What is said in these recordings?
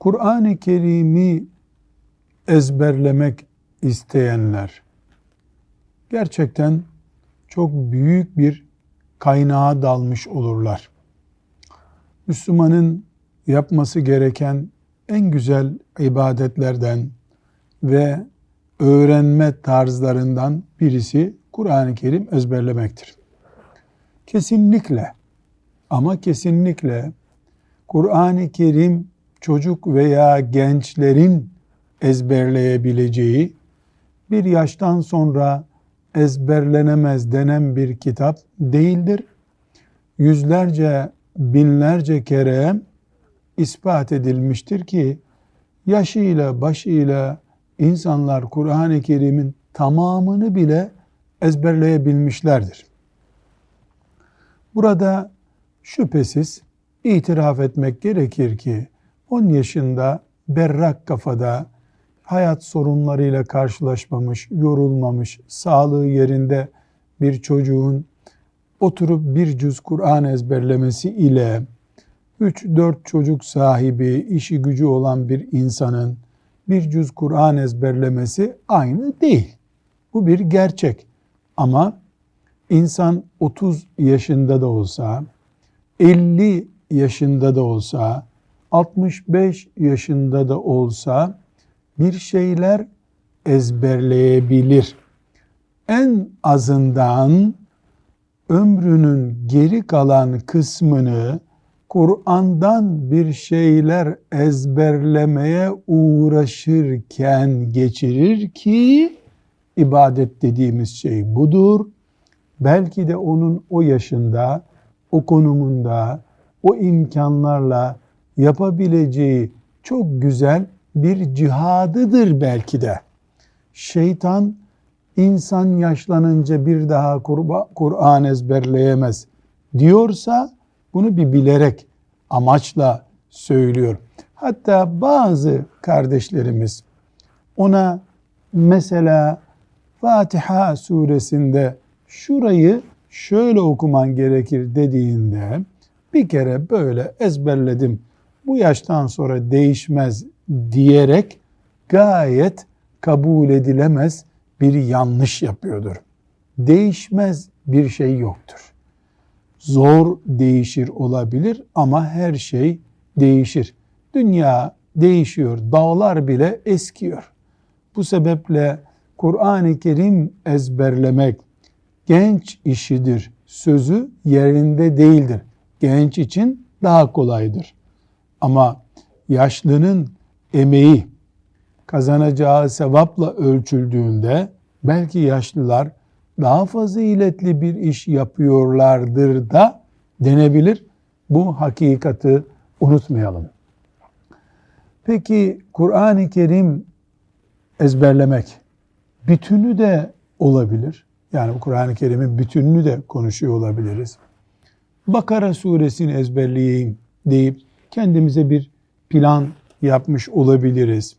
Kur'an-ı Kerim'i ezberlemek isteyenler gerçekten çok büyük bir kaynağa dalmış olurlar. Müslümanın yapması gereken en güzel ibadetlerden ve öğrenme tarzlarından birisi Kur'an-ı Kerim ezberlemektir. Kesinlikle ama kesinlikle Kur'an-ı Kerim çocuk veya gençlerin ezberleyebileceği bir yaştan sonra ezberlenemez denen bir kitap değildir. Yüzlerce, binlerce kere ispat edilmiştir ki yaşıyla, başıyla insanlar Kur'an-ı Kerim'in tamamını bile ezberleyebilmişlerdir. Burada şüphesiz itiraf etmek gerekir ki 10 yaşında berrak kafada hayat sorunlarıyla karşılaşmamış, yorulmamış, sağlığı yerinde bir çocuğun oturup bir cüz Kur'an ezberlemesi ile 3-4 çocuk sahibi, işi gücü olan bir insanın bir cüz Kur'an ezberlemesi aynı değil. Bu bir gerçek. Ama insan 30 yaşında da olsa, 50 yaşında da olsa, 65 yaşında da olsa bir şeyler ezberleyebilir. En azından ömrünün geri kalan kısmını Kur'an'dan bir şeyler ezberlemeye uğraşırken geçirir ki ibadet dediğimiz şey budur. Belki de onun o yaşında, o konumunda, o imkanlarla yapabileceği çok güzel bir cihadıdır belki de. Şeytan insan yaşlanınca bir daha Kur'an ezberleyemez diyorsa bunu bir bilerek amaçla söylüyor. Hatta bazı kardeşlerimiz ona mesela Fatiha suresinde şurayı şöyle okuman gerekir dediğinde bir kere böyle ezberledim bu yaştan sonra değişmez diyerek gayet kabul edilemez bir yanlış yapıyordur. Değişmez bir şey yoktur. Zor değişir olabilir ama her şey değişir. Dünya değişiyor, dağlar bile eskiyor. Bu sebeple Kur'an-ı Kerim ezberlemek genç işidir sözü yerinde değildir. Genç için daha kolaydır. Ama yaşlının emeği kazanacağı sevapla ölçüldüğünde belki yaşlılar daha faziletli bir iş yapıyorlardır da denebilir. Bu hakikati unutmayalım. Peki Kur'an-ı Kerim ezberlemek bütünü de olabilir. Yani Kur'an-ı Kerim'in bütününü de konuşuyor olabiliriz. Bakara suresini ezberleyeyim deyip kendimize bir plan yapmış olabiliriz.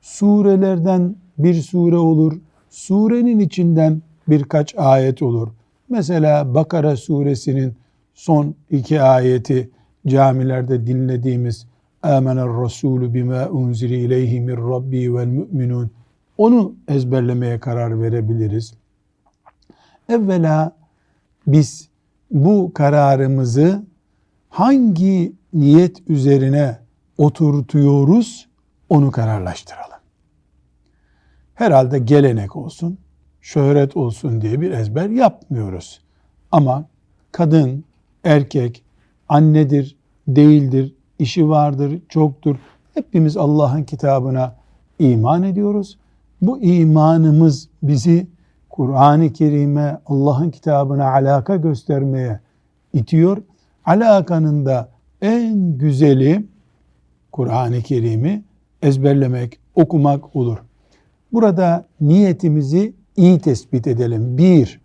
Surelerden bir sure olur, surenin içinden birkaç ayet olur. Mesela Bakara suresinin son iki ayeti camilerde dinlediğimiz Amener Resulü bima unzili ileyhi min Rabbi vel müminun onu ezberlemeye karar verebiliriz. Evvela biz bu kararımızı hangi niyet üzerine oturtuyoruz onu kararlaştıralım. Herhalde gelenek olsun, şöhret olsun diye bir ezber yapmıyoruz. Ama kadın, erkek, annedir, değildir, işi vardır, çoktur. Hepimiz Allah'ın kitabına iman ediyoruz. Bu imanımız bizi Kur'an-ı Kerim'e, Allah'ın kitabına alaka göstermeye itiyor. Alakanın da en güzeli Kur'an-ı Kerim'i ezberlemek, okumak olur. Burada niyetimizi iyi tespit edelim. Bir,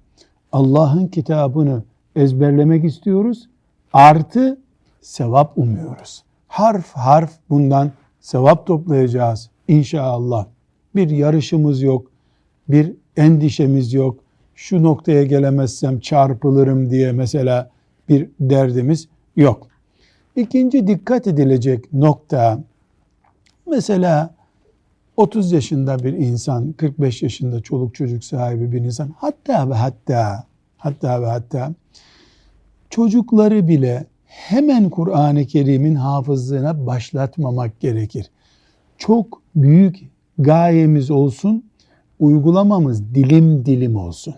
Allah'ın kitabını ezberlemek istiyoruz. Artı sevap umuyoruz. Harf harf bundan sevap toplayacağız inşallah. Bir yarışımız yok, bir endişemiz yok. Şu noktaya gelemezsem çarpılırım diye mesela bir derdimiz yok. İkinci dikkat edilecek nokta mesela 30 yaşında bir insan, 45 yaşında çoluk çocuk sahibi bir insan hatta ve hatta hatta ve hatta çocukları bile hemen Kur'an-ı Kerim'in hafızlığına başlatmamak gerekir. Çok büyük gayemiz olsun, uygulamamız dilim dilim olsun.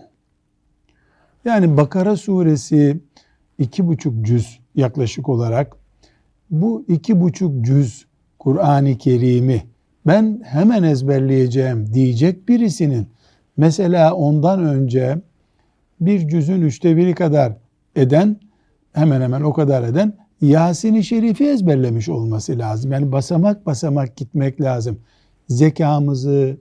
Yani Bakara suresi iki buçuk cüz yaklaşık olarak bu iki buçuk cüz Kur'an-ı Kerim'i ben hemen ezberleyeceğim diyecek birisinin mesela ondan önce bir cüzün üçte biri kadar eden hemen hemen o kadar eden Yasin-i Şerif'i ezberlemiş olması lazım. Yani basamak basamak gitmek lazım. Zekamızı,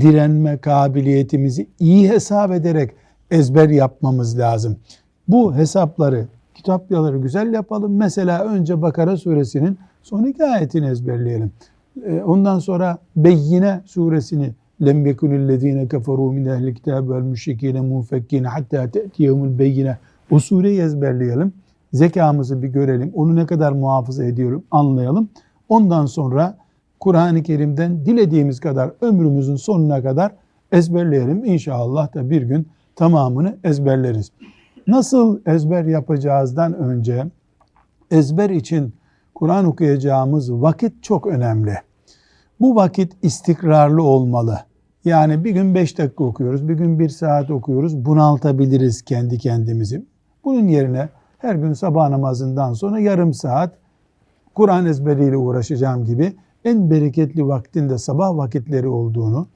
direnme kabiliyetimizi iyi hesap ederek ezber yapmamız lazım. Bu hesapları, kitapyaları güzel yapalım. Mesela önce Bakara suresinin son iki ayetini ezberleyelim. Ee, ondan sonra Beyyine suresini lem yekunillezine keferu min ehli kitab vel müşrikine munfekkine hatta te'tiyehumul beyyine o sureyi ezberleyelim. Zekamızı bir görelim. Onu ne kadar muhafaza ediyorum anlayalım. Ondan sonra Kur'an-ı Kerim'den dilediğimiz kadar ömrümüzün sonuna kadar ezberleyelim. İnşallah da bir gün tamamını ezberleriz. Nasıl ezber yapacağızdan önce ezber için Kur'an okuyacağımız vakit çok önemli. Bu vakit istikrarlı olmalı. Yani bir gün beş dakika okuyoruz, bir gün bir saat okuyoruz. Bunaltabiliriz kendi kendimizi. Bunun yerine her gün sabah namazından sonra yarım saat Kur'an ezberiyle uğraşacağım gibi en bereketli vaktinde sabah vakitleri olduğunu,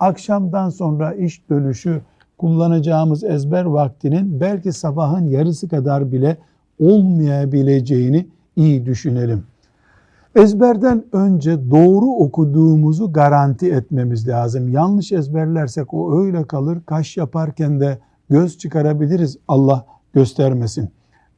akşamdan sonra iş dönüşü kullanacağımız ezber vaktinin belki sabahın yarısı kadar bile olmayabileceğini iyi düşünelim. Ezberden önce doğru okuduğumuzu garanti etmemiz lazım. Yanlış ezberlersek o öyle kalır. Kaş yaparken de göz çıkarabiliriz. Allah göstermesin.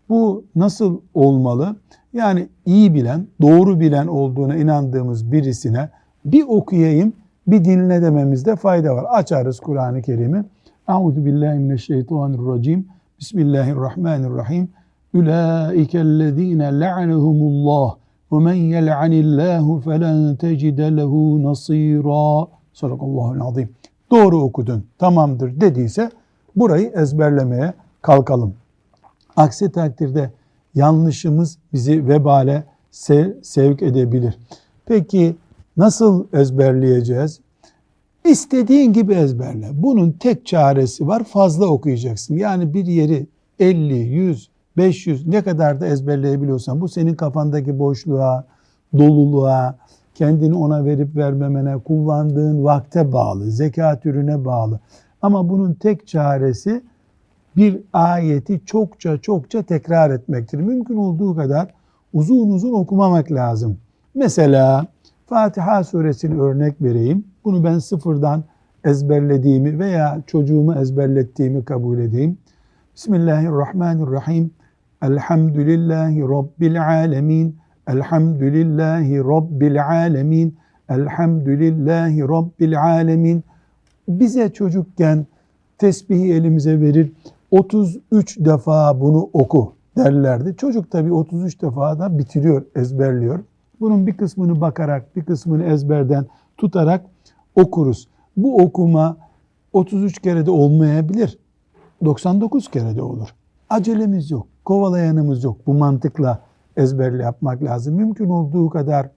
Bu nasıl olmalı? Yani iyi bilen, doğru bilen olduğuna inandığımız birisine bir okuyayım, bir dinle dememizde fayda var. Açarız Kur'an-ı Kerim'i. Euzu billahi mineşşeytanirracim. Bismillahirrahmanirrahim. Ulaikellezine la'anehumullah ve men yel'anillahu felen tecide lehu nasira. Sadakallahu azim. Doğru okudun, tamamdır dediyse burayı ezberlemeye kalkalım. Aksi takdirde yanlışımız bizi vebale sevk edebilir. Peki nasıl ezberleyeceğiz? İstediğin gibi ezberle. Bunun tek çaresi var fazla okuyacaksın. Yani bir yeri 50, 100, 500 ne kadar da ezberleyebiliyorsan bu senin kafandaki boşluğa, doluluğa, kendini ona verip vermemene, kullandığın vakte bağlı, zekat ürüne bağlı. Ama bunun tek çaresi bir ayeti çokça çokça tekrar etmektir. Mümkün olduğu kadar uzun uzun okumamak lazım. Mesela Fatiha suresini örnek vereyim. Bunu ben sıfırdan ezberlediğimi veya çocuğumu ezberlettiğimi kabul edeyim. Bismillahirrahmanirrahim. Elhamdülillahi Rabbil alemin. Elhamdülillahi Rabbil alemin. Elhamdülillahi Rabbil alemin. Bize çocukken tesbihi elimize verir 33 defa bunu oku derlerdi. Çocuk tabi 33 defa da bitiriyor, ezberliyor. Bunun bir kısmını bakarak, bir kısmını ezberden tutarak okuruz. Bu okuma 33 kere de olmayabilir. 99 kere de olur. Acelemiz yok, kovalayanımız yok. Bu mantıkla ezberli yapmak lazım. Mümkün olduğu kadar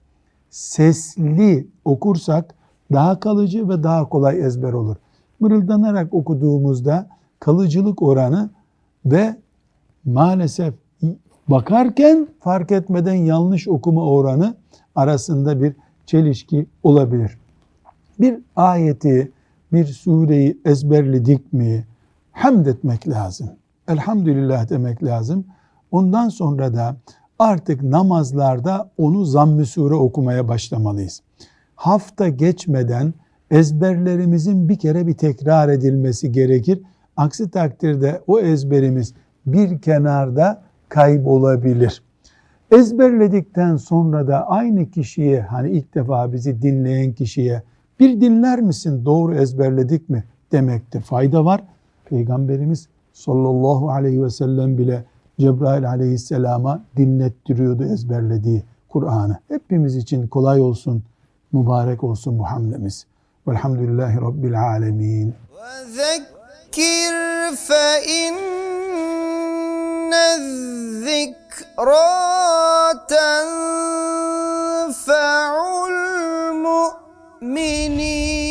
sesli okursak daha kalıcı ve daha kolay ezber olur. Mırıldanarak okuduğumuzda kalıcılık oranı ve maalesef bakarken fark etmeden yanlış okuma oranı arasında bir çelişki olabilir. Bir ayeti, bir sureyi ezberledik mi hamd etmek lazım. Elhamdülillah demek lazım. Ondan sonra da artık namazlarda onu zamm-ı sure okumaya başlamalıyız. hafta geçmeden ezberlerimizin bir kere bir tekrar edilmesi gerekir. Aksi takdirde o ezberimiz bir kenarda kaybolabilir. Ezberledikten sonra da aynı kişiye hani ilk defa bizi dinleyen kişiye bir dinler misin doğru ezberledik mi demekte fayda var. Peygamberimiz sallallahu aleyhi ve sellem bile Cebrail aleyhisselama dinlettiriyordu ezberlediği Kur'an'ı. Hepimiz için kolay olsun, mübarek olsun bu hamlemiz. Velhamdülillahi Rabbil alemin. Ve zekir fe in فإن الذكرى تنفع المؤمنين.